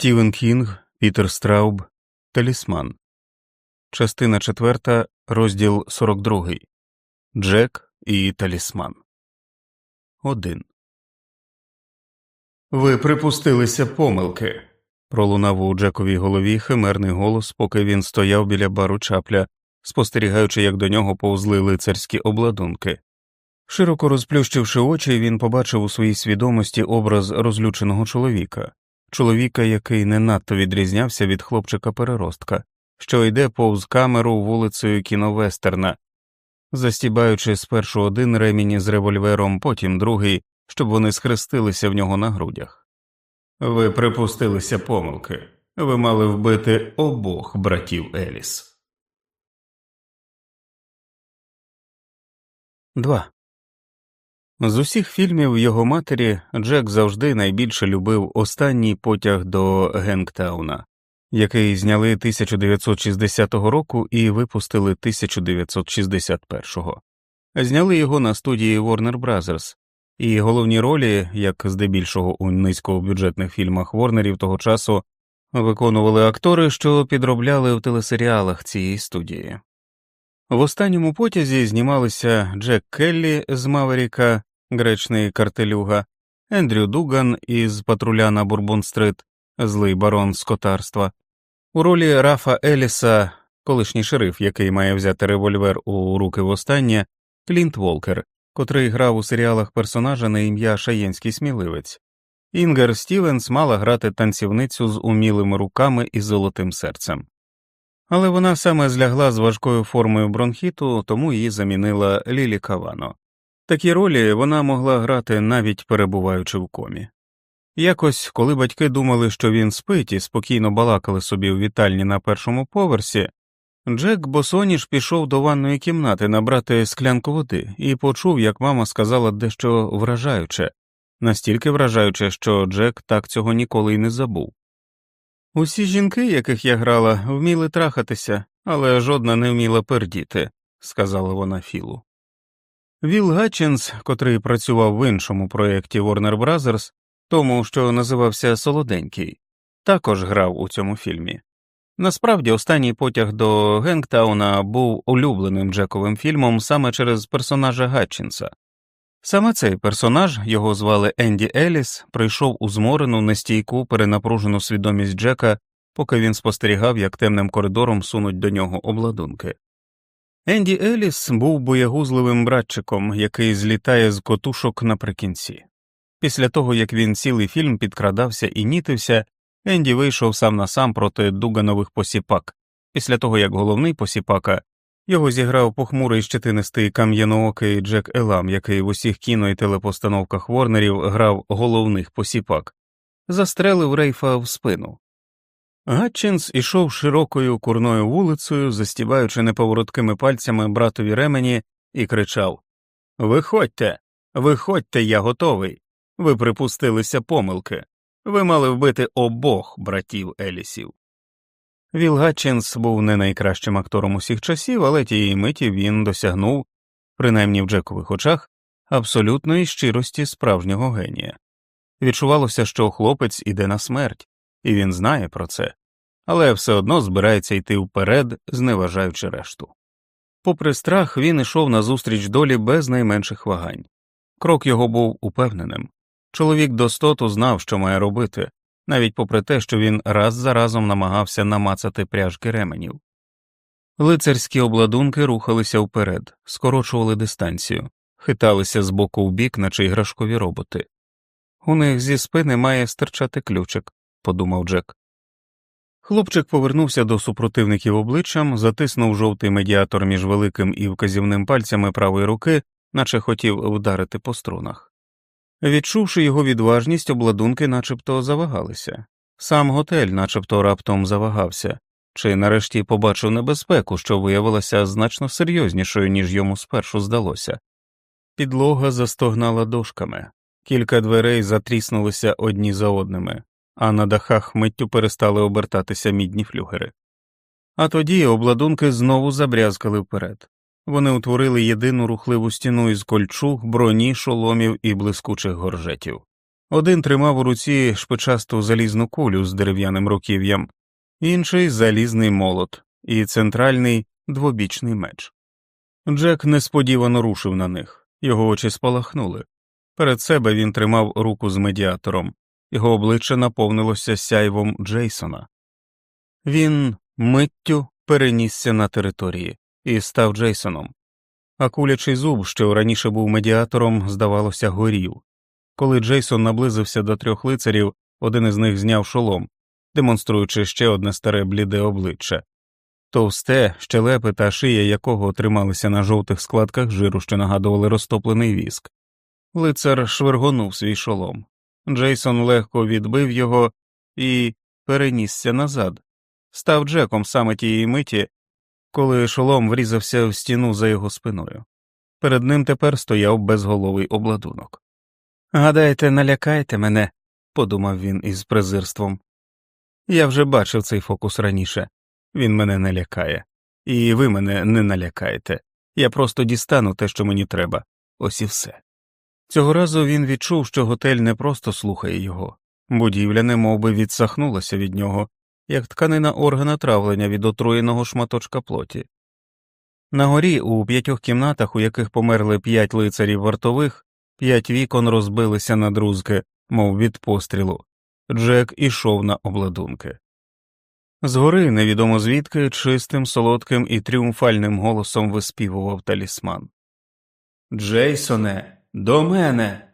Стівен Кінг, Пітер Страуб, Талісман, Частина 4, розділ 42. Джек і Талісман. 1. Ви припустилися помилки. пролунав у Джековій голові химерний голос, поки він стояв біля бару чапля, спостерігаючи, як до нього повзли лицарські обладунки. Широко розплющивши очі, він побачив у своїй свідомості образ розлюченого чоловіка чоловіка, який не надто відрізнявся від хлопчика переростка, що йде повз камеру вулицею кіновестерна, застібаючи спершу один ремінь з револьвером, потім другий, щоб вони схрестилися в нього на грудях. Ви припустилися помилки, ви мали вбити обох братів Еліс. 2. З усіх фільмів його матері Джек завжди найбільше любив останній потяг до Генктауна, який зняли 1960 року і випустили 1961-го. Зняли його на студії Warner Brothers, і головні ролі, як здебільшого у низькобюджетних фільмах Ворнерів того часу, виконували актори, що підробляли в телесеріалах цієї студії. В останньому потязі знімалися Джек Келлі з Маверіка, гречний картелюга, Ендрю Дуган із патруля на Бурбон-стрит, злий барон з котарства, у ролі Рафа Еліса, колишній шериф, який має взяти револьвер у руки востаннє, Клінт Волкер, котрий грав у серіалах персонажа на ім'я Шаєнський сміливець. Інгер Стівенс мала грати танцівницю з умілими руками і золотим серцем. Але вона саме злягла з важкою формою бронхіту, тому її замінила Лілі Кавано. Такі ролі вона могла грати навіть перебуваючи в комі. Якось, коли батьки думали, що він спить і спокійно балакали собі в вітальні на першому поверсі, Джек Босоніж пішов до ванної кімнати набрати склянку води і почув, як мама сказала дещо вражаюче, настільки вражаюче, що Джек так цього ніколи й не забув. Усі жінки, яких я грала, вміли трахатися, але жодна не вміла пердіти, сказала вона Філу. Віл Гатчинс, котрий працював в іншому проєкті Warner Brothers, тому що називався Солоденький, також грав у цьому фільмі. Насправді, останній потяг до Генгтауна був улюбленим Джековим фільмом саме через персонажа Гатчинса. Саме цей персонаж, його звали Енді Еліс, прийшов у зморену, нестійку, перенапружену свідомість Джека, поки він спостерігав, як темним коридором сунуть до нього обладунки. Енді Еліс був боягузливим братчиком, який злітає з котушок наприкінці. Після того, як він цілий фільм підкрадався і нітився, Енді вийшов сам на сам проти дуганових посіпак, після того як головний посіпака його зіграв похмурий щетинистий кам'яноокий Джек Елам, який в усіх кіно і телепостановках Ворнерів грав головних посіпак, застрелив рейфа в спину. Гатчинс ішов широкою курною вулицею, застібаючи неповороткими пальцями братові ремені, і кричав Виходьте, виходьте, я готовий. Ви припустилися помилки. Ви мали вбити обох братів Елісів. Віл Гатчинс був не найкращим актором усіх часів, але тієї миті він досягнув, принаймні в Джекових очах, абсолютної щирості справжнього генія. Відчувалося, що хлопець іде на смерть, і він знає про це, але все одно збирається йти вперед, зневажаючи решту. Попри страх, він ішов назустріч долі без найменших вагань. Крок його був упевненим. Чоловік достоту знав, що має робити, навіть попри те, що він раз за разом намагався намацати пряжки ременів. Лицарські обладунки рухалися вперед, скорочували дистанцію, хиталися з боку в бік, наче іграшкові роботи. У них зі спини має стирчати ключик, подумав Джек. Хлопчик повернувся до супротивників обличчям, затиснув жовтий медіатор між великим і вказівним пальцями правої руки, наче хотів вдарити по струнах. Відчувши його відважність, обладунки начебто завагалися, сам готель начебто раптом завагався, чи нарешті побачив небезпеку, що виявилася значно серйознішою, ніж йому спершу здалося. Підлога застогнала дошками, кілька дверей затріснулися одні за одними, а на дахах миттю перестали обертатися мідні флюгери. А тоді обладунки знову забрязкали вперед. Вони утворили єдину рухливу стіну із кольчуг, броні, шоломів і блискучих горжетів. Один тримав у руці шпичасту залізну кулю з дерев'яним руків'ям, інший залізний молот і центральний двобічний меч. Джек несподівано рушив на них, його очі спалахнули. Перед себе він тримав руку з медіатором, його обличчя наповнилося сяйвом Джейсона. Він миттю перенісся на території і став Джейсоном, а кулячий зуб, що раніше був медіатором, здавалося, горів. Коли Джейсон наблизився до трьох лицарів, один із них зняв шолом, демонструючи ще одне старе бліде обличчя. Товсте, щелепи та шия якого трималися на жовтих складках жиру, що нагадували розтоплений віск. Лицар швиргонув свій шолом. Джейсон легко відбив його і перенісся назад, став Джеком саме тієї миті, коли шолом врізався в стіну за його спиною. Перед ним тепер стояв безголовий обладунок. Гадаєте, налякаєте мене, подумав він із презирством. Я вже бачив цей фокус раніше. Він мене не лякає, і ви мене не налякаєте. Я просто дістану те, що мені треба, ось і все. Цього разу він відчув, що готель не просто слухає його, будівля немов би відсахнулася від нього, як тканина органа травлення від отруєного шматочка плоті. На горі у п'ятьох кімнатах, у яких померли п'ять лицарів вартових, п'ять вікон розбилися на друзки, мов від пострілу. Джек ішов на обладунки. Згори, невідомо звідки, чистим, солодким і тріумфальним голосом виспівував талісман. Джейсоне, до мене.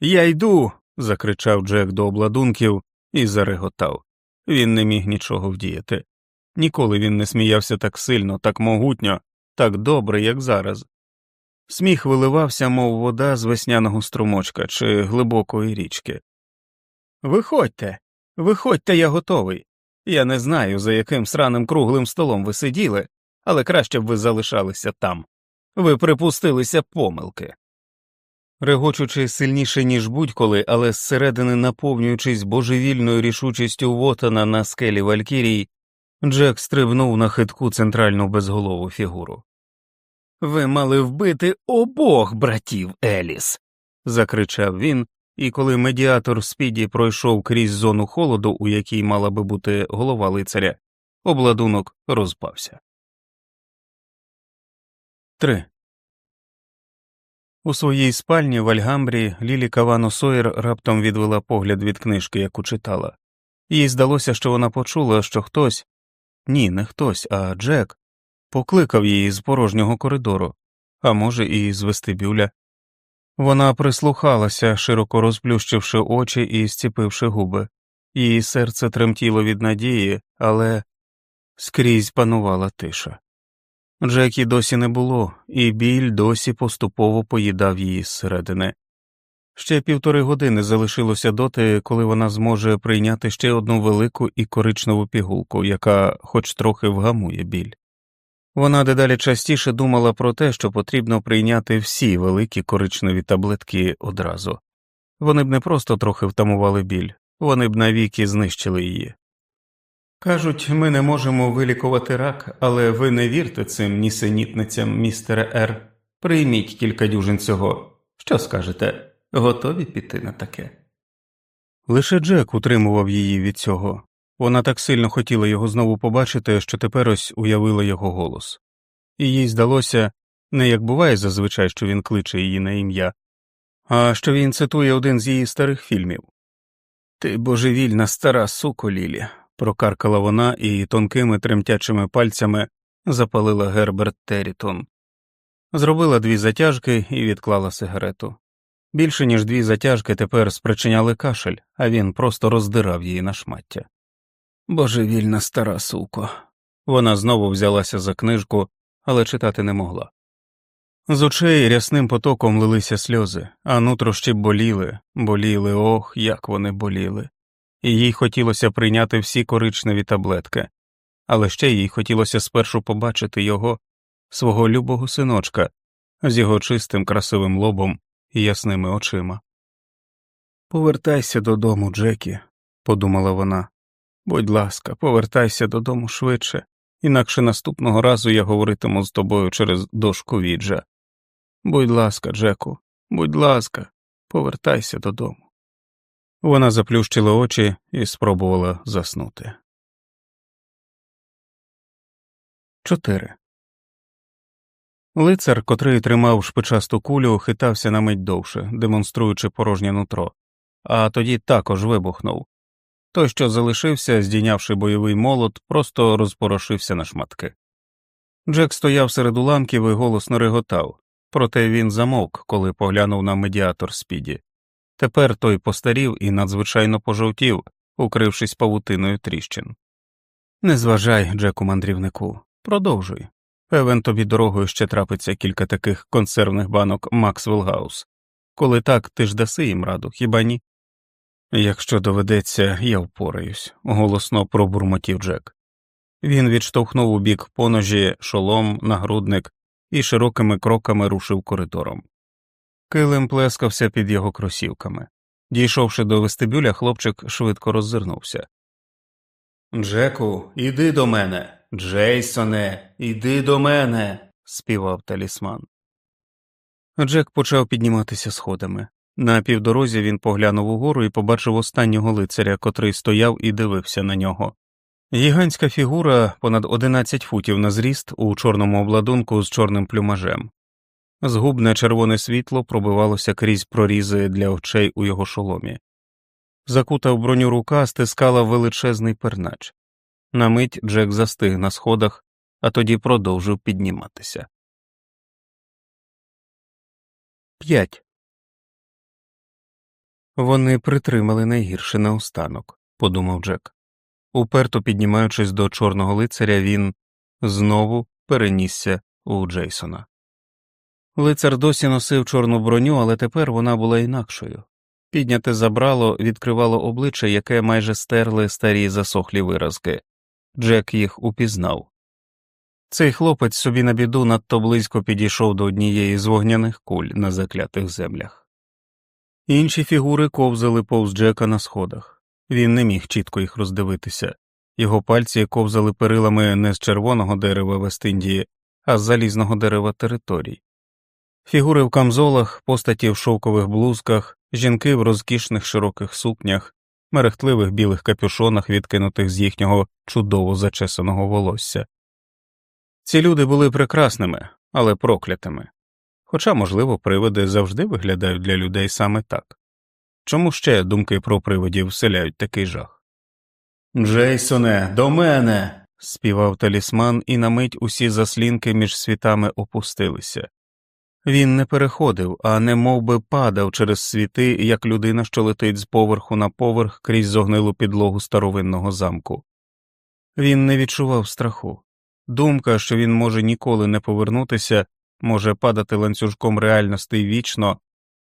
Я йду. закричав Джек до обладунків і зареготав. Він не міг нічого вдіяти. Ніколи він не сміявся так сильно, так могутньо, так добре, як зараз. Сміх виливався, мов вода з весняного струмочка чи глибокої річки. Виходьте, виходьте, я готовий. Я не знаю, за яким сраним круглим столом ви сиділи, але краще б ви залишалися там. Ви припустилися помилки. Регочучи сильніше, ніж будь-коли, але зсередини наповнюючись божевільною рішучістю Вотана на скелі Валькірій, Джек стрибнув на хитку центральну безголову фігуру. Ви мали вбити обох братів Еліс. закричав він, і коли медіатор Спіді пройшов крізь зону холоду, у якій мала би бути голова лицаря, обладунок розпався. 3. У своїй спальні в Альгамбрі Лілі Кавано Сойер раптом відвела погляд від книжки, яку читала. Їй здалося, що вона почула, що хтось ні, не хтось, а Джек покликав її з порожнього коридору, а може, і з вестибюля. Вона прислухалася, широко розплющивши очі і зціпивши губи, її серце тремтіло від надії, але скрізь панувала тиша. Джекі досі не було, і біль досі поступово поїдав її зсередини. Ще півтори години залишилося доти, коли вона зможе прийняти ще одну велику і коричневу пігулку, яка хоч трохи вгамує біль. Вона дедалі частіше думала про те, що потрібно прийняти всі великі коричневі таблетки одразу. Вони б не просто трохи втамували біль, вони б навіки знищили її. Кажуть, ми не можемо вилікувати рак, але ви не вірте цим нісенітницям, містере Р. Прийміть кілька дюжин цього. Що скажете, готові піти на таке? Лише Джек утримував її від цього. Вона так сильно хотіла його знову побачити, що тепер ось уявила його голос, і їй здалося не як буває зазвичай, що він кличе її на ім'я, а що він цитує один з її старих фільмів. Ти божевільна стара суко, Лілі, прокаркала вона і тонкими тремтячими пальцями запалила Герберт Террітон. Зробила дві затяжки і відклала сигарету. Більше ніж дві затяжки тепер спричиняли кашель, а він просто роздирав її на шмаття. Божевільна стара суко. Вона знову взялася за книжку, але читати не могла. З очей рясним потоком лилися сльози, а нутрощі боліли, боліли, ох, як вони боліли, і їй хотілося прийняти всі коричневі таблетки, але ще їй хотілося спершу побачити його, свого любого синочка, з його чистим красивим лобом і ясними очима. Повертайся додому, Джекі, подумала вона. Будь ласка, повертайся додому швидше, інакше наступного разу я говоритиму з тобою через дошку віджа. Будь ласка, Джеку, будь ласка, повертайся додому. Вона заплющила очі і спробувала заснути. 4. Лицар, котрий тримав шпичасту кулю, хитався на мить довше, демонструючи порожнє нутро, а тоді також вибухнув. Той, що залишився, здійнявши бойовий молот, просто розпорошився на шматки. Джек стояв серед уламків і голосно реготав, проте він замовк, коли поглянув на медіатор спіді. Тепер той постарів і надзвичайно пожовтів, укрившись павутиною тріщин. Не зважай, Джеку мандрівнику, продовжуй. Певен тобі дорогою ще трапиться кілька таких консервних банок Максвелл Гаус. Коли так, ти ж даси їм раду, хіба ні? Якщо доведеться, я впораюсь, голосно пробурмотів Джек. Він відштовхнув у бік поножі, шолом, нагрудник і широкими кроками рушив коридором. Килим плескався під його кросівками. Дійшовши до вестибюля, хлопчик швидко роззирнувся. Джеку, іди до мене. Джейсоне, іди до мене. співав талісман. Джек почав підніматися сходами. На півдорозі він поглянув угору і побачив останнього лицаря, котрий стояв і дивився на нього. Гігантська фігура понад 11 футів на зріст у чорному обладунку з чорним плюмажем. Згубне червоне світло пробивалося крізь прорізи для очей у його шоломі. Закута в броню рука стискала величезний пернач. На мить Джек застиг на сходах, а тоді продовжив підніматися. 5. Вони притримали найгірше наостанок, подумав Джек. Уперто піднімаючись до чорного лицаря, він знову перенісся у Джейсона. Лицар досі носив чорну броню, але тепер вона була інакшою. Підняте забрало відкривало обличчя, яке майже стерли старі засохлі виразки. Джек їх упізнав. Цей хлопець собі на біду надто близько підійшов до однієї з вогняних куль на заклятих землях. Інші фігури ковзали повз Джека на сходах. Він не міг чітко їх роздивитися, його пальці ковзали перилами не з червоного дерева Вест-Індії, а з залізного дерева територій. Фігури в камзолах, постаті в шовкових блузках, жінки в розкішних широких сукнях, мерехтливих білих капюшонах, відкинутих з їхнього чудово зачесаного волосся. Ці люди були прекрасними, але проклятими. Хоча, можливо, привиди завжди виглядають для людей саме так. Чому ще думки про привидів вселяють такий жах? Джейсоне, до мене. співав талісман, і на мить усі заслінки між світами опустилися. Він не переходив, а не мов би падав через світи, як людина, що летить з поверху на поверх крізь зогнилу підлогу старовинного замку. Він не відчував страху. Думка, що він може ніколи не повернутися, може падати ланцюжком реальностей вічно,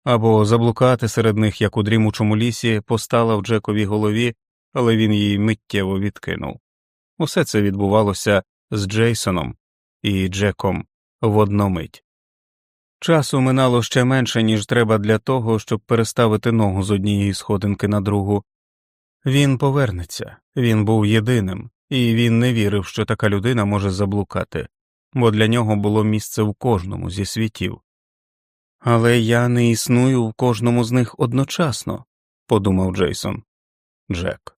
або заблукати серед них, як у дрімучому лісі, постала в Джековій голові, але він її миттєво відкинув. Усе це відбувалося з Джейсоном і Джеком в одномить. Часу минало ще менше, ніж треба для того, щоб переставити ногу з однієї сходинки на другу. Він повернеться, він був єдиним, і він не вірив, що така людина може заблукати, бо для нього було місце в кожному зі світів. Але я не існую в кожному з них одночасно, подумав Джейсон. Джек.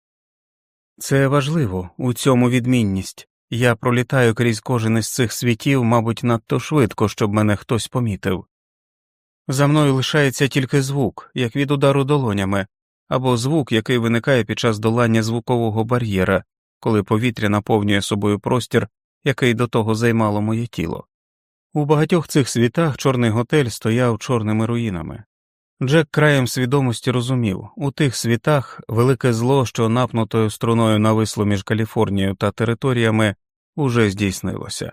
Це важливо, у цьому відмінність. Я пролітаю крізь кожен із цих світів, мабуть, надто швидко, щоб мене хтось помітив. За мною лишається тільки звук, як від удару долонями, або звук, який виникає під час долання звукового бар'єра, коли повітря наповнює собою простір, який до того займало моє тіло. У багатьох цих світах чорний готель стояв чорними руїнами. Джек краєм свідомості розумів у тих світах велике зло, що напнутою струною нависло між Каліфорнією та територіями, уже здійснилося.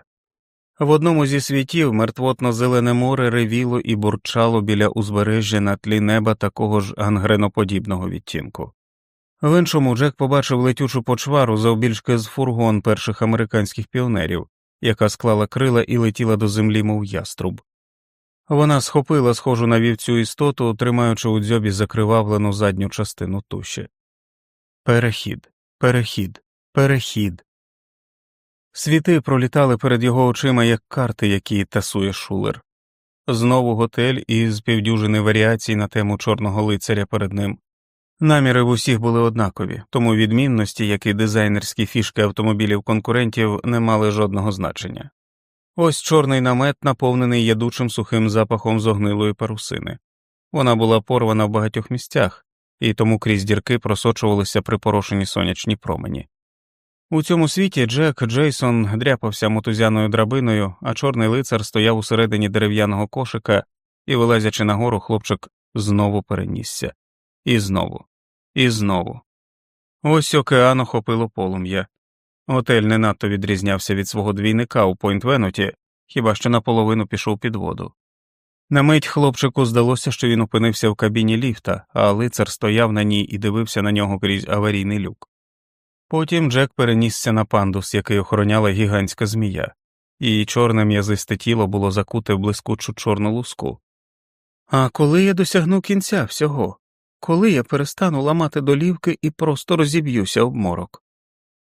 В одному зі світів мертвотно зелене море ревіло і бурчало біля узбережжя на тлі неба такого ж ангреноподібного відтінку. В іншому Джек побачив летючу почвару завбільшки з фургон перших американських піонерів, яка склала крила і летіла до землі, мов яструб. Вона схопила схожу на вівцю істоту, тримаючи у дзьобі закривавлену задню частину туші. Перехід, перехід, перехід. Світи пролітали перед його очима, як карти, які тасує шулер. Знову готель із півдюжини варіацій на тему чорного лицаря перед ним, Наміри в усіх були однакові, тому відмінності, як і дизайнерські фішки автомобілів конкурентів, не мали жодного значення. Ось чорний намет, наповнений ядучим сухим запахом зогнилої парусини. Вона була порвана в багатьох місцях, і тому крізь дірки просочувалися припорошені сонячні промені. У цьому світі Джек Джейсон дряпався мотузяною драбиною, а чорний лицар стояв усередині дерев'яного кошика і, вилазячи нагору, хлопчик знову перенісся. І знову, і знову. Ось океан охопило полум'я. Готель не надто відрізнявся від свого двійника у Пойнт-Венуті, хіба що наполовину пішов під воду. На мить хлопчику здалося, що він опинився в кабіні ліфта, а лицар стояв на ній і дивився на нього крізь аварійний люк. Потім Джек перенісся на пандус, який охороняла гігантська змія, і чорне м'язисте тіло було закуте в блискучу чорну луску. А коли я досягну кінця всього, коли я перестану ламати долівки і просто розіб'юся об морок?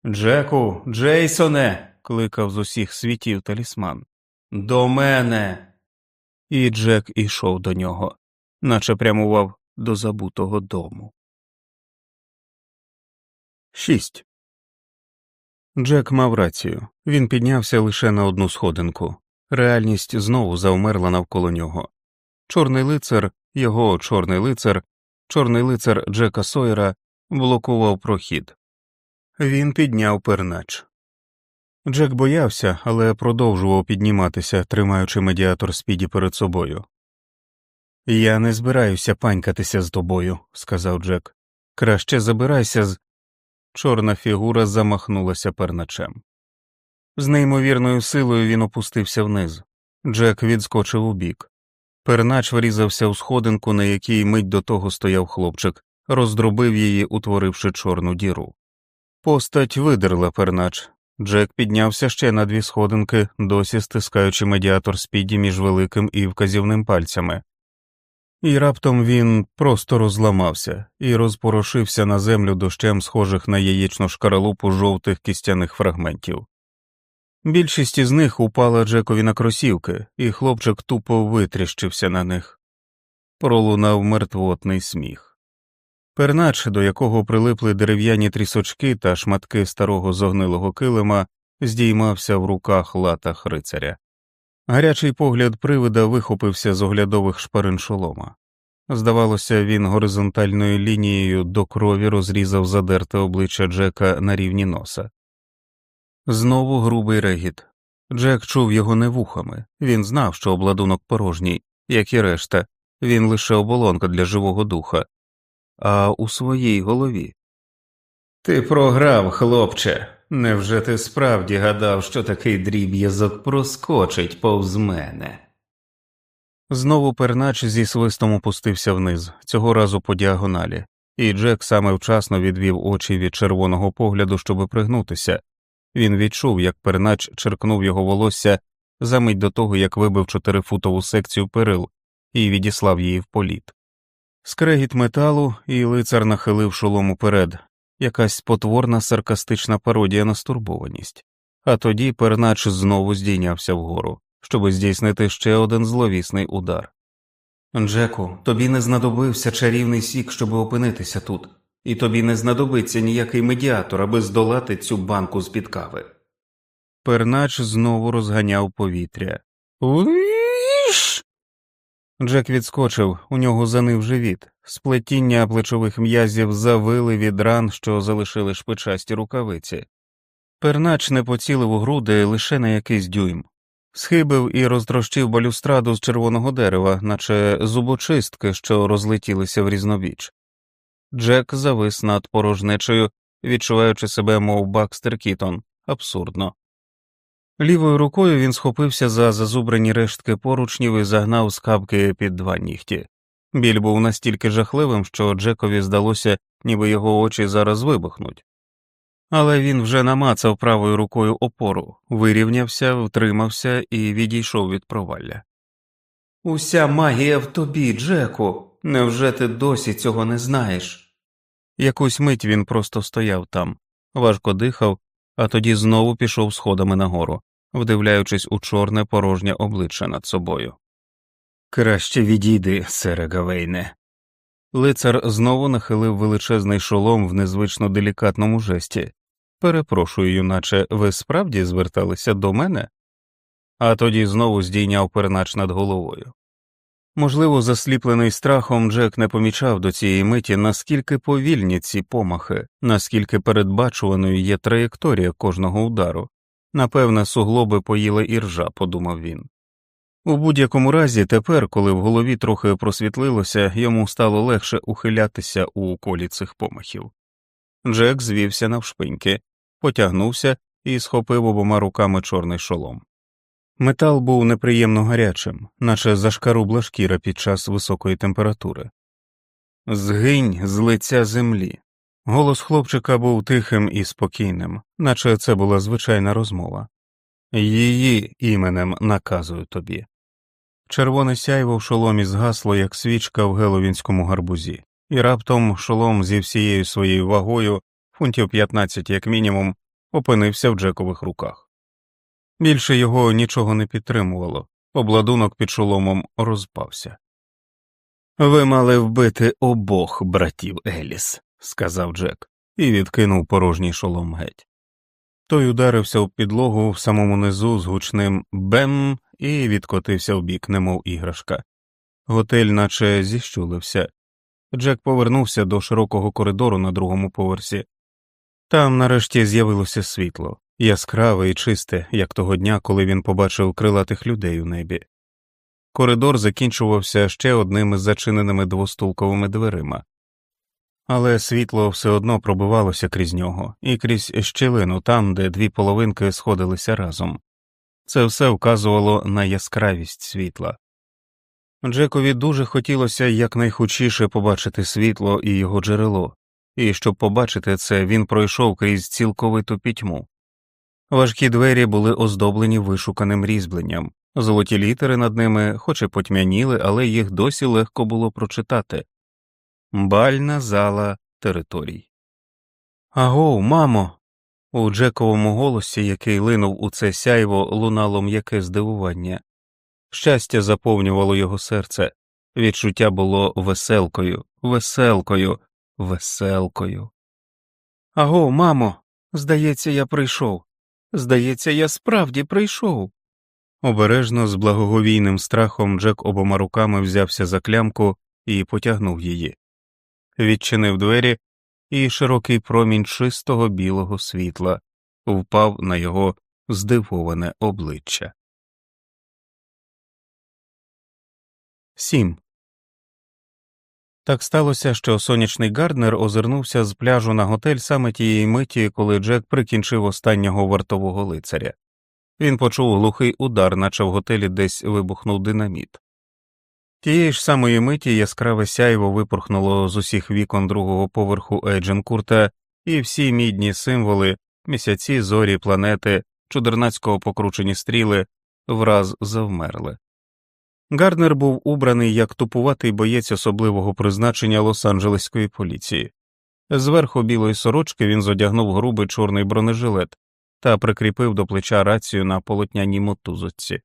Джеку, Джейсоне. кликав з усіх світів талісман. До мене. І Джек ішов до нього, наче прямував до забутого дому. 6. Джек мав рацію. Він піднявся лише на одну сходинку. Реальність знову завмерла навколо нього. Чорний лицар, його чорний лицар, чорний лицар Джека Сойера блокував прохід. Він підняв пернач. Джек боявся, але продовжував підніматися, тримаючи медіатор спіді перед собою. Я не збираюся панькатися з тобою, сказав Джек. Краще забирайся з. Чорна фігура замахнулася перначем. З неймовірною силою він опустився вниз. Джек відскочив убік. Пернач врізався у сходинку, на якій мить до того стояв хлопчик, роздробив її, утворивши чорну діру. Постать видерла пернач. Джек піднявся ще на дві сходинки, досі стискаючи медіатор спіді між великим і вказівним пальцями. І раптом він просто розламався і розпорошився на землю дощем схожих на яєчну шкаралупу жовтих кістяних фрагментів. Більшість із них упала Джекові на кросівки, і хлопчик тупо витріщився на них. Пролунав мертвотний сміх. Пернач, до якого прилипли дерев'яні трісочки та шматки старого зогнилого килима, здіймався в руках латах рицаря. Гарячий погляд привида вихопився з оглядових шпарин шолома. Здавалося, він горизонтальною лінією до крові розрізав задерте обличчя Джека на рівні носа. Знову грубий регіт. Джек чув його не вухами, він знав, що обладунок порожній, як і решта, він лише оболонка для живого духа, а у своїй голові. Ти програв, хлопче. Невже ти справді гадав, що такий дріб'язок проскочить повз мене? Знову пернач зі свистом опустився вниз, цього разу по діагоналі, і Джек саме вчасно відвів очі від червоного погляду, щоби пригнутися. Він відчув, як пернач черкнув його волосся за мить до того, як вибив чотирифутову секцію перил і відіслав її в політ. Скрегіт металу, і лицар нахилив шолом уперед, якась потворна саркастична пародія на стурбованість, а тоді пернач знову здійнявся вгору, щоби здійснити ще один зловісний удар. Джеку, тобі не знадобився чарівний сік, щоб опинитися тут, і тобі не знадобиться ніякий медіатор, аби здолати цю банку з під кави. Пернач знову розганяв повітря. Уіш! Джек відскочив, у нього занив живіт, сплетіння плечових м'язів завили від ран, що залишили шпичасті рукавиці. Пернач не поцілив у груди лише на якийсь дюйм, схибив і розтрощив балюстраду з червоного дерева, наче зубочистки, що розлетілися в різнобіч. Джек завис над порожнечею, відчуваючи себе, мов Бакстер Кітон, абсурдно. Лівою рукою він схопився за зазубрені рештки поручнів і загнав скапки під два нігті. Біль був настільки жахливим, що Джекові здалося, ніби його очі зараз вибухнуть. Але він вже намацав правою рукою опору, вирівнявся, втримався і відійшов від провалля. Уся магія в тобі, Джеку. Невже ти досі цього не знаєш? Якусь мить він просто стояв там, важко дихав, а тоді знову пішов сходами нагору вдивляючись у чорне порожнє обличчя над собою. Краще відійди, сере Гавейне. Лицар знову нахилив величезний шолом в незвично делікатному жесті. Перепрошую, юначе, ви справді зверталися до мене? А тоді знову здійняв перенач над головою. Можливо, засліплений страхом, Джек не помічав до цієї миті, наскільки повільні ці помахи, наскільки передбачуваною є траєкторія кожного удару. Напевне, суглоби поїла іржа, подумав він. У будь-якому разі, тепер, коли в голові трохи просвітлилося, йому стало легше ухилятися у колі цих помахів. Джек звівся навшпиньки, потягнувся і схопив обома руками чорний шолом. Метал був неприємно гарячим, наче зашкарубла шкіра під час високої температури. Згинь з лиця землі. Голос хлопчика був тихим і спокійним, наче це була звичайна розмова. Її іменем наказую тобі. Червоне сяйво в шоломі згасло, як свічка в геловінському гарбузі, і раптом шолом зі всією своєю вагою, фунтів 15 як мінімум, опинився в Джекових руках. Більше його нічого не підтримувало, обладунок під шоломом розпався. Ви мали вбити обох братів Еліс, сказав Джек, і відкинув порожній шолом геть. Той ударився в підлогу в самому низу з гучним бем і відкотився в бік, немов іграшка. Готель наче зіщулився. Джек повернувся до широкого коридору на другому поверсі. Там нарешті з'явилося світло, яскраве і чисте, як того дня, коли він побачив крилатих людей у небі. Коридор закінчувався ще одними зачиненими двостулковими дверима, але світло все одно пробивалося крізь нього і крізь щілину там, де дві половинки сходилися разом. Це все вказувало на яскравість світла. Джекові дуже хотілося якнайхучіше побачити світло і його джерело, і щоб побачити це, він пройшов крізь цілковиту пітьму. Важкі двері були оздоблені вишуканим різьбленням, золоті літери над ними, хоч і потьмяніли, але їх досі легко було прочитати бальна зала територій. Агоу, мамо. У Джековому голосі, який линув у це сяйво, лунало м'яке здивування. Щастя заповнювало його серце, відчуття було веселкою, веселкою, веселкою. Аго, мамо, здається, я прийшов. Здається, я справді прийшов. Обережно, з благоговійним страхом, Джек обома руками взявся за клямку і потягнув її, відчинив двері, і широкий промінь чистого білого світла впав на його здивоване обличчя. 7. Так сталося, що сонячний Гарднер озирнувся з пляжу на готель саме тієї миті, коли Джек прикінчив останнього вартового лицаря. Він почув глухий удар, наче в готелі десь вибухнув динаміт. Тієї ж самої миті яскраве сяйво випорхнуло з усіх вікон другого поверху Ейдженкурта, і всі мідні символи, місяці, зорі, планети, чудернацького покручені стріли враз завмерли. Гарднер був убраний як тупуватий боєць особливого призначення Лос-Анджелеської поліції. Зверху білої сорочки він зодягнув грубий чорний бронежилет та прикріпив до плеча рацію на полотняній мотузочці.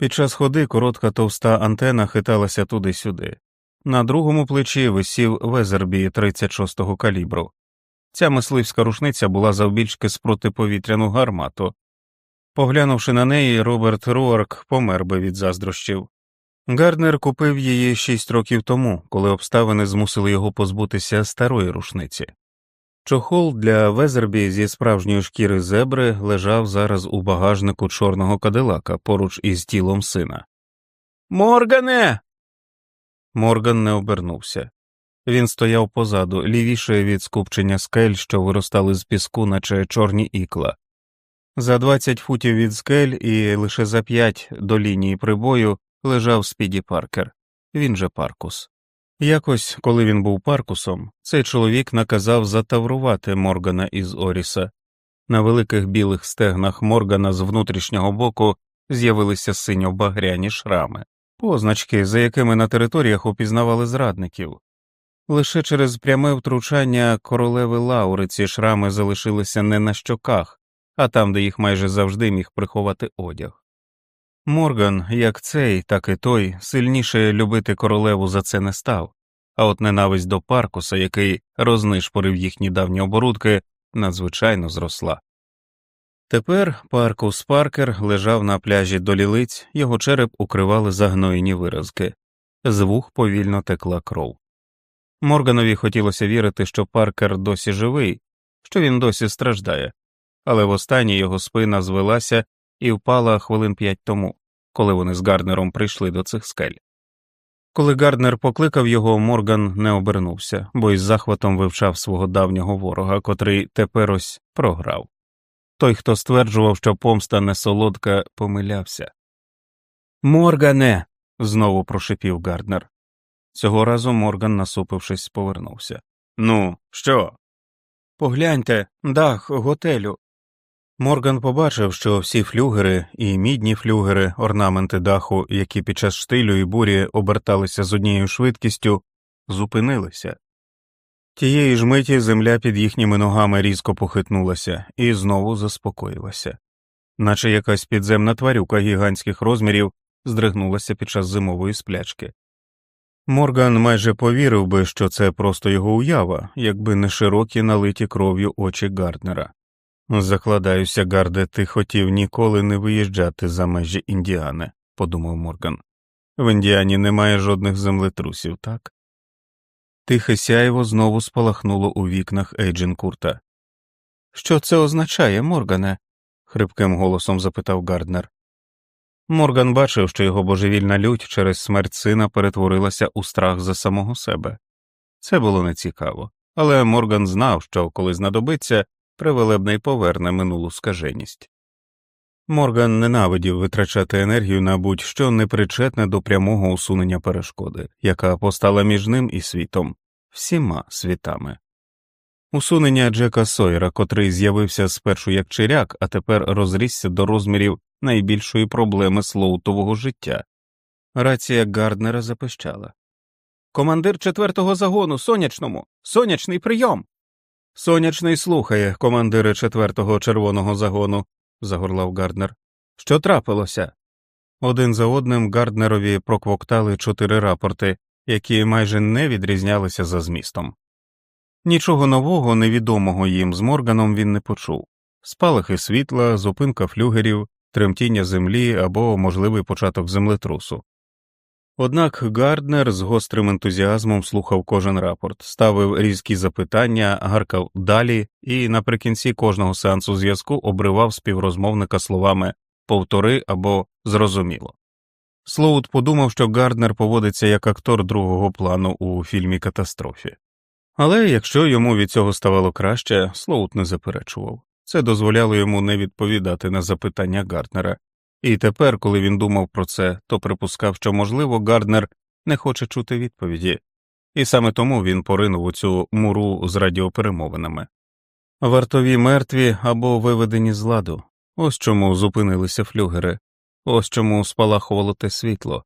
Під час ходи коротка товста антена хиталася туди-сюди. На другому плечі висів Везербі 36-го калібру. Ця мисливська рушниця була завбільшки з протиповітряну гармату. Поглянувши на неї, Роберт Руарк помер би від заздрощів. Гарднер купив її шість років тому, коли обставини змусили його позбутися старої рушниці. Чохол для Везербі зі справжньої шкіри зебри лежав зараз у багажнику чорного кадилака поруч із тілом сина. Моргане. Морган не обернувся. Він стояв позаду, лівіше від скупчення скель, що виростали з піску, наче чорні ікла. За двадцять футів від скель і лише за п'ять до лінії прибою лежав Спіді Паркер, він же Паркус. Якось, коли він був Паркусом, цей чоловік наказав затаврувати Моргана із Оріса. На великих білих стегнах Моргана з внутрішнього боку з'явилися синьо багряні шрами, позначки, за якими на територіях упізнавали зрадників. Лише через пряме втручання королеви Лаури ці шрами залишилися не на щоках, а там, де їх майже завжди міг приховати одяг. Морган, як цей, так і той, сильніше любити королеву за це не став, а от ненависть до Паркуса, який рознишпорив їхні давні оборудки, надзвичайно зросла. Тепер Паркус Паркер лежав на пляжі до лілиць, його череп укривали загноєні виразки, з вух повільно текла кров. Морганові хотілося вірити, що Паркер досі живий, що він досі страждає, але востаннє його спина звелася і впала хвилин п'ять тому, коли вони з Гарднером прийшли до цих скель. Коли Гарднер покликав його, Морган не обернувся, бо із захватом вивчав свого давнього ворога, котрий тепер ось програв. Той, хто стверджував, що помста не солодка, помилявся. Моргане. знову прошипів Гарднер. Цього разу Морган, насупившись, повернувся. Ну, що? Погляньте, дах готелю. Морган побачив, що всі флюгери і мідні флюгери, орнаменти даху, які під час штилю і бурі оберталися з однією швидкістю, зупинилися. Тієї ж миті земля під їхніми ногами різко похитнулася і знову заспокоїлася, наче якась підземна тварюка гігантських розмірів здригнулася під час зимової сплячки. Морган майже повірив би, що це просто його уява, якби не широкі налиті кров'ю очі Гарднера. Закладаюся, Гарде, ти хотів ніколи не виїжджати за межі Індіани, подумав Морган. В Індіані немає жодних землетрусів, так? Тихе сяйво знову спалахнуло у вікнах Ейджен Курта. Що це означає, Моргане? хрипким голосом запитав Гарднер. Морган бачив, що його божевільна лють через смерть сина перетворилася у страх за самого себе. Це було нецікаво, але Морган знав, що коли знадобиться, привелебний поверне минулу скаженість. Морган ненавидів витрачати енергію на будь що непричетне до прямого усунення перешкоди, яка постала між ним і світом, всіма світами. Усунення Джека Сойера, котрий з'явився спершу як чиряк, а тепер розрісся до розмірів найбільшої проблеми слоутового життя. Рація Гарднера запищала. Командир четвертого загону, сонячному, сонячний прийом. Сонячний слухає, командири четвертого червоного загону, загорлав Гарднер. Що трапилося? Один за одним Гарднерові проквоктали чотири рапорти, які майже не відрізнялися за змістом. Нічого нового, невідомого їм з Морганом він не почув спалахи світла, зупинка флюгерів, тремтіння землі або можливий початок землетрусу. Однак Гарднер з гострим ентузіазмом слухав кожен рапорт, ставив різкі запитання, гаркав далі і наприкінці кожного сеансу зв'язку обривав співрозмовника словами повтори або зрозуміло. Слоут подумав, що Гарднер поводиться як актор другого плану у фільмі Катастрофі. Але якщо йому від цього ставало краще, Слоут не заперечував це дозволяло йому не відповідати на запитання Гарднера, і тепер, коли він думав про це, то припускав, що, можливо, Гарднер не хоче чути відповіді, і саме тому він поринув у цю муру з радіоперемовинами. Вартові мертві або виведені з ладу, ось чому зупинилися флюгери, ось чому спалахувало те світло.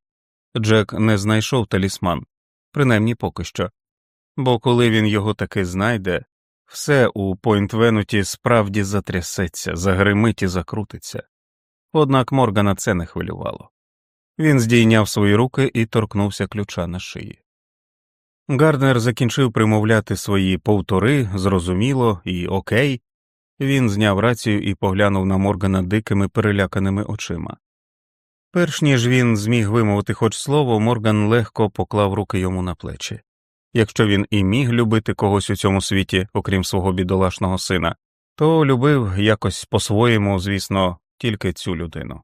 Джек не знайшов талісман, принаймні поки що, бо коли він його таки знайде, все у Пойнт-Венуті справді затрясеться, загримить і закрутиться. Однак Моргана це не хвилювало. Він здійняв свої руки і торкнувся ключа на шиї. Гарднер закінчив примовляти свої повтори, зрозуміло і окей. Він зняв рацію і поглянув на Моргана дикими переляканими очима. Перш ніж він зміг вимовити хоч слово, Морган легко поклав руки йому на плечі. Якщо він і міг любити когось у цьому світі, окрім свого бідолашного сина, то любив якось по-своєму, звісно, тільки цю людину.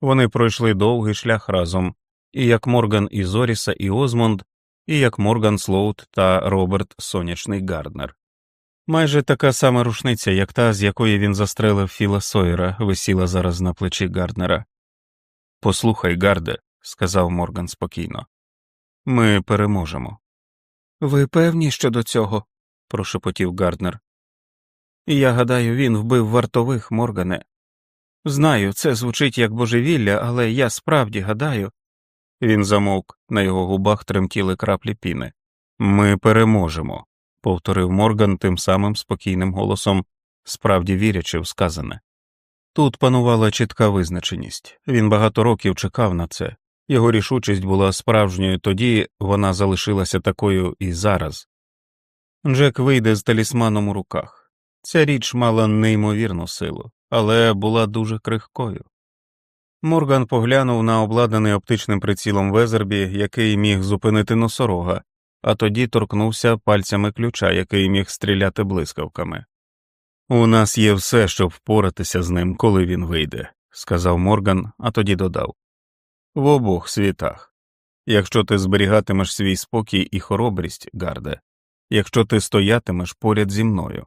Вони пройшли довгий шлях разом, і як Морган і Зоріса, і Озмонд, і як Морган Слоут та Роберт Сонячний Гарднер. Майже така сама рушниця, як та, з якої він застрелив Філа Сойера, висіла зараз на плечі Гарднера. Послухай, Гарде, сказав Морган спокійно, ми переможемо. Ви певні щодо цього? прошепотів Гарднер. Я гадаю, він вбив вартових Моргане. Знаю, це звучить як божевілля, але я справді гадаю. Він замовк, на його губах тремтіли краплі піни. Ми переможемо, повторив Морган тим самим спокійним голосом, справді вірячи в сказане. Тут панувала чітка визначеність, він багато років чекав на це, Його рішучість була справжньою, тоді вона залишилася такою і зараз. Джек вийде з талісманом у руках. Ця річ мала неймовірну силу, але була дуже крихкою. Морган поглянув на обладнаний оптичним прицілом Везербі, який міг зупинити носорога, а тоді торкнувся пальцями ключа, який міг стріляти блискавками. У нас є все, щоб впоратися з ним, коли він вийде, сказав Морган, а тоді додав в обох світах. Якщо ти зберігатимеш свій спокій і хоробрість, Гарде, якщо ти стоятимеш поряд зі мною.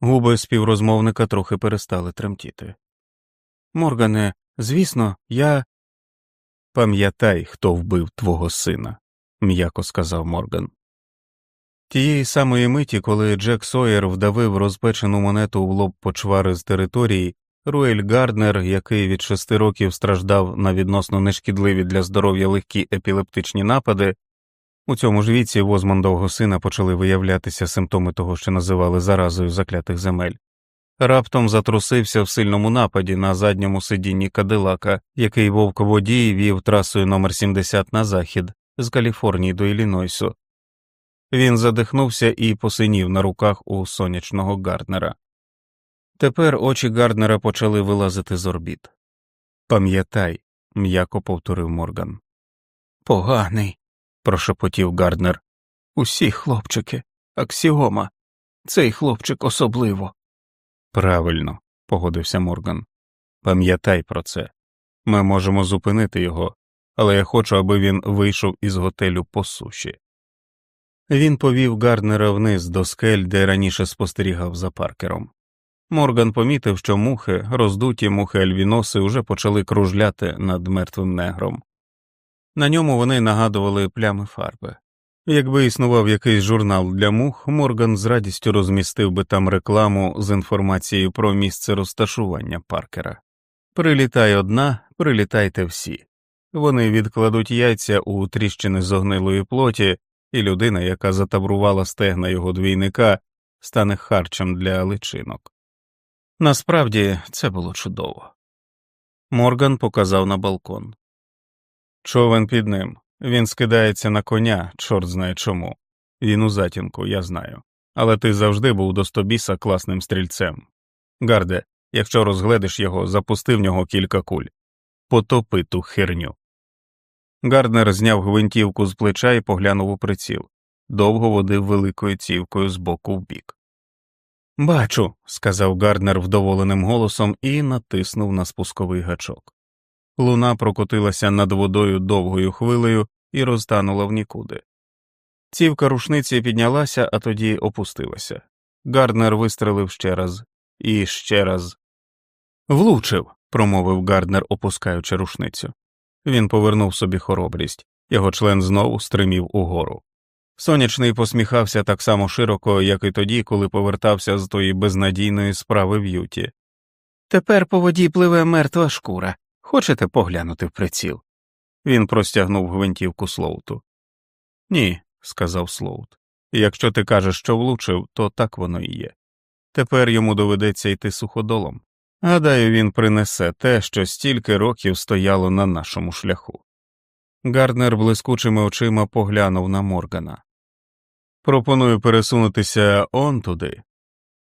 Губи співрозмовника трохи перестали тремтіти. Моргане, звісно, я. Пам'ятай, хто вбив твого сина, м'яко сказав Морган. Тієї самої миті, коли Джек Сойер вдавив розпечену монету в лоб почвари з території, Руель Гарднер, який від шести років страждав на відносно нешкідливі для здоров'я легкі епілептичні напади, у цьому ж віці в сина почали виявлятися симптоми того, що називали заразою заклятих земель. Раптом затрусився в сильному нападі на задньому сидінні Кадилака, який вовководій вів трасою номер 70 на захід з Каліфорнії до Іллінойсу. Він задихнувся і посинів на руках у сонячного Гарднера. Тепер очі Гарднера почали вилазити з орбіт. Пам'ятай, м'яко повторив Морган. Поганий, прошепотів Гарднер. Усі хлопчики, аксіома, цей хлопчик особливо. Правильно, погодився Морган. Пам'ятай про це. Ми можемо зупинити його, але я хочу, аби він вийшов із готелю по суші. Він повів Гарднера вниз до скель, де раніше спостерігав за паркером. Морган помітив, що мухи, роздуті мухи альвіноси, уже почали кружляти над мертвим негром. На ньому вони нагадували плями фарби. Якби існував якийсь журнал для мух, Морган з радістю розмістив би там рекламу з інформацією про місце розташування паркера. Прилітай одна, прилітайте всі. Вони відкладуть яйця у тріщини зогнилої плоті, і людина, яка затабрувала стегна його двійника, стане харчем для личинок. Насправді це було чудово. Морган показав на балкон. Човен під ним. Він скидається на коня, чорт знає чому. Він у затінку, я знаю. Але ти завжди був до стобіса класним стрільцем. Гарде, якщо розгледиш його, запусти в нього кілька куль. Потопи ту херню. Гарднер зняв гвинтівку з плеча і поглянув у приціл, довго водив великою цівкою з боку в бік. Бачу, сказав Гарднер вдоволеним голосом і натиснув на спусковий гачок. Луна прокотилася над водою довгою хвилею і розтанула в нікуди. Цівка рушниці піднялася, а тоді опустилася. Гарднер вистрелив ще раз і ще раз. Влучив, промовив Гарднер, опускаючи рушницю. Він повернув собі хоробрість, його член знову стримів угору. Сонячний посміхався так само широко, як і тоді, коли повертався з тої безнадійної справи в юті. Тепер по воді пливе мертва шкура. Хочете поглянути в приціл? Він простягнув гвинтівку Слоуту. Ні, сказав Слоут. Якщо ти кажеш, що влучив, то так воно і є. Тепер йому доведеться йти суходолом. Гадаю, він принесе те, що стільки років стояло на нашому шляху. Гарднер блискучими очима поглянув на Моргана. Пропоную пересунутися он туди.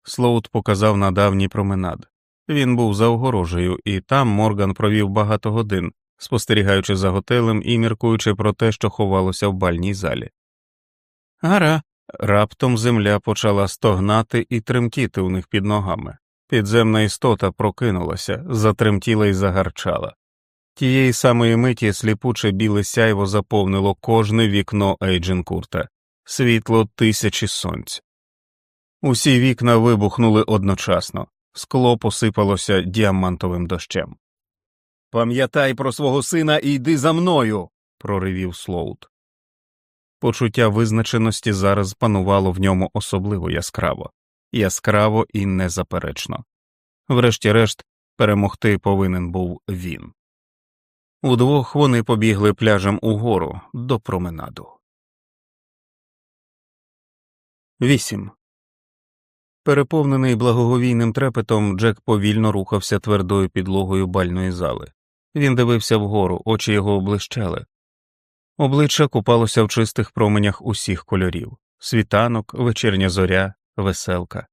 Слоут показав на давній променад. Він був за огорожею, і там Морган провів багато годин, спостерігаючи за готелем і міркуючи про те, що ховалося в бальній залі. Гара. Раптом земля почала стогнати і тремтіти у них під ногами. Підземна істота прокинулася, затремтіла і загарчала. Тієї самої миті сліпуче біле сяйво заповнило кожне вікно Ейдженкурта, світло тисячі сонць. Усі вікна вибухнули одночасно, скло посипалося діамантовим дощем. Пам'ятай про свого сина і йди за мною. проривів Слоут. Почуття визначеності зараз панувало в ньому особливо яскраво, яскраво і незаперечно. Врешті-решт, перемогти повинен був він. Удвох вони побігли пляжем угору до променаду. 8. Переповнений благоговійним трепетом, Джек повільно рухався твердою підлогою бальної зали. Він дивився вгору, очі його блищали. Обличчя купалося в чистих променях усіх кольорів світанок, вечірня зоря, веселка.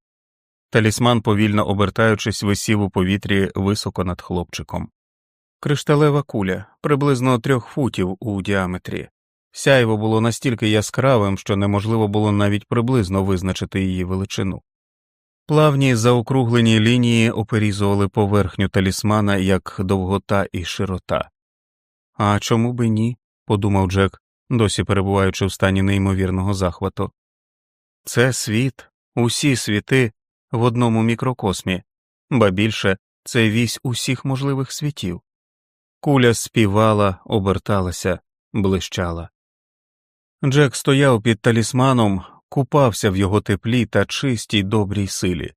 Талісман, повільно обертаючись, висів у повітрі високо над хлопчиком. Кришталева куля приблизно трьох футів у діаметрі. Сяйво було настільки яскравим, що неможливо було навіть приблизно визначити її величину. Плавні заокруглені лінії оперізували поверхню талісмана як довгота і широта. А чому би ні? подумав Джек, досі перебуваючи в стані неймовірного захвату. Це світ, усі світи в одному мікрокосмі, ба більше це вісь усіх можливих світів. Куля співала, оберталася, блищала. Джек стояв під талісманом, купався в його теплі та чистій добрій силі.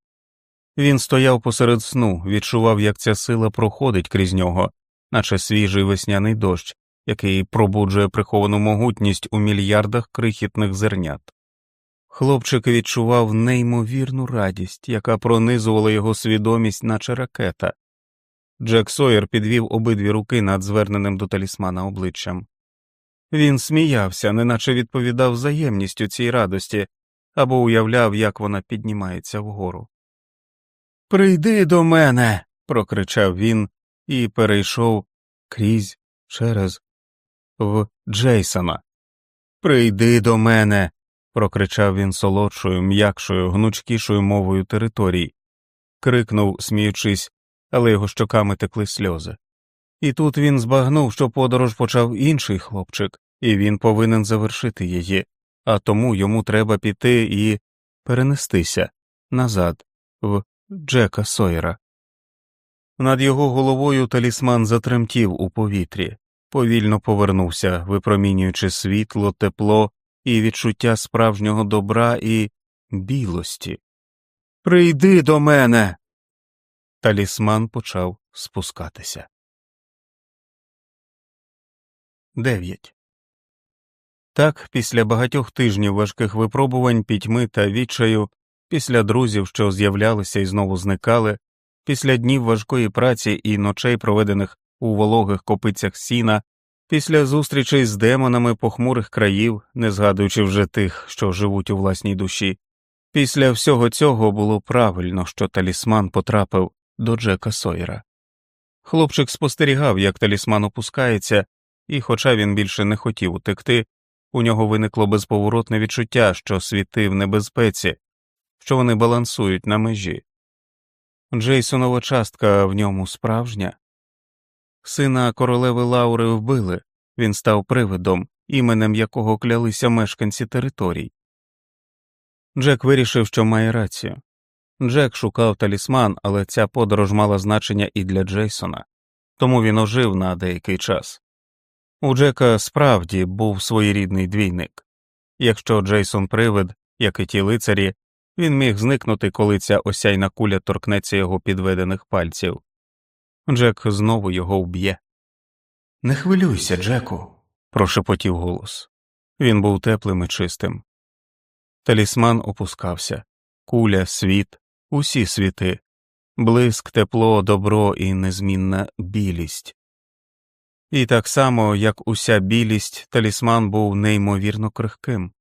Він стояв посеред сну, відчував, як ця сила проходить крізь нього, наче свіжий весняний дощ, який пробуджує приховану могутність у мільярдах крихітних зернят. Хлопчик відчував неймовірну радість, яка пронизувала його свідомість, наче ракета. Джек Сойер підвів обидві руки над зверненим до талісмана обличчям. Він сміявся, неначе відповідав взаємністю цій радості або уявляв, як вона піднімається вгору. Прийди до мене. прокричав він і перейшов крізь через в Джейсона. Прийди до мене. прокричав він солодшою, м'якшою, гнучкішою мовою територій, крикнув, сміючись, але його щоками текли сльози. І тут він збагнув, що подорож почав інший хлопчик, і він повинен завершити її, а тому йому треба піти і перенестися назад, в Джека Сойера. Над його головою талісман затремтів у повітрі, повільно повернувся, випромінюючи світло, тепло і відчуття справжнього добра і білості. Прийди до мене. Талісман почав спускатися. 9. Так, після багатьох тижнів важких випробувань, пітьми та відчаю, після друзів, що з'являлися і знову зникали, після днів важкої праці і ночей, проведених у вологих копицях сіна, після зустрічей з демонами похмурих країв, не згадуючи вже тих, що живуть у власній душі, після всього цього було правильно, що талісман потрапив до Джека Сойера. Хлопчик спостерігав, як талісман опускається, і, хоча він більше не хотів утекти, у нього виникло безповоротне відчуття, що світи в небезпеці, що вони балансують на межі. Джейсонова частка в ньому справжня. Сина королеви Лаури вбили, він став привидом, іменем якого клялися мешканці територій. Джек вирішив, що має рацію. Джек шукав талісман, але ця подорож мала значення і для Джейсона, тому він ожив на деякий час. У Джека справді був своєрідний двійник. Якщо Джейсон привид, як і ті лицарі, він міг зникнути, коли ця осяйна куля торкнеться його підведених пальців. Джек знову його вб'є. Не хвилюйся, Джеку, прошепотів голос. Він був теплим і чистим. Талісман опускався куля, світ, усі світи, блиск, тепло, добро і незмінна білість. І так само, як уся білість, талісман був неймовірно крихким,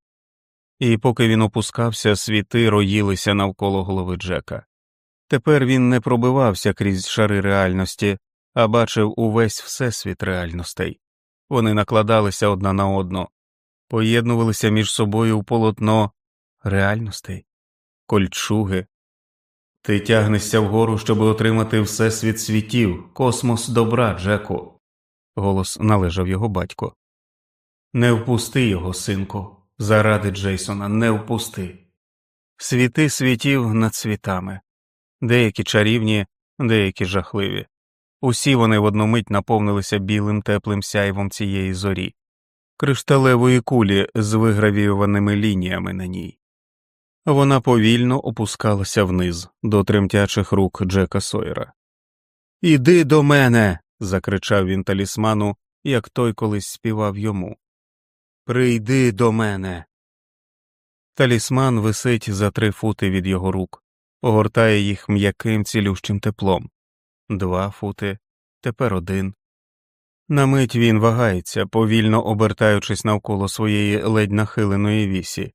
і поки він опускався, світи роїлися навколо голови Джека. Тепер він не пробивався крізь шари реальності, а бачив увесь всесвіт реальностей. Вони накладалися одна на одну, поєднувалися між собою в полотно реальностей, кольчуги. Ти тягнешся вгору, щоб отримати всесвіт світів, космос добра, Джеку голос належав його батько. Не впусти його, синку, заради Джейсона, не впусти. Світи світів над світами, деякі чарівні, деякі жахливі. Усі вони в одну мить наповнилися білим теплим сяйвом цієї зорі, кришталевої кулі з вигравіюваними лініями на ній. Вона повільно опускалася вниз до тремтячих рук Джека Сойера. Іди до мене закричав він талісману, як той колись співав йому. Прийди до мене. Талісман висить за три фути від його рук, огортає їх м'яким цілющим теплом. Два фути, тепер один. На мить він вагається, повільно обертаючись навколо своєї ледь нахиленої вісі.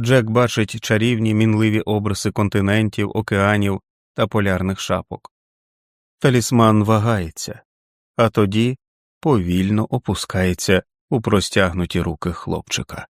Джек бачить чарівні мінливі обриси континентів, океанів та полярних шапок талісман вагається, а тоді повільно опускається у простягнуті руки хлопчика.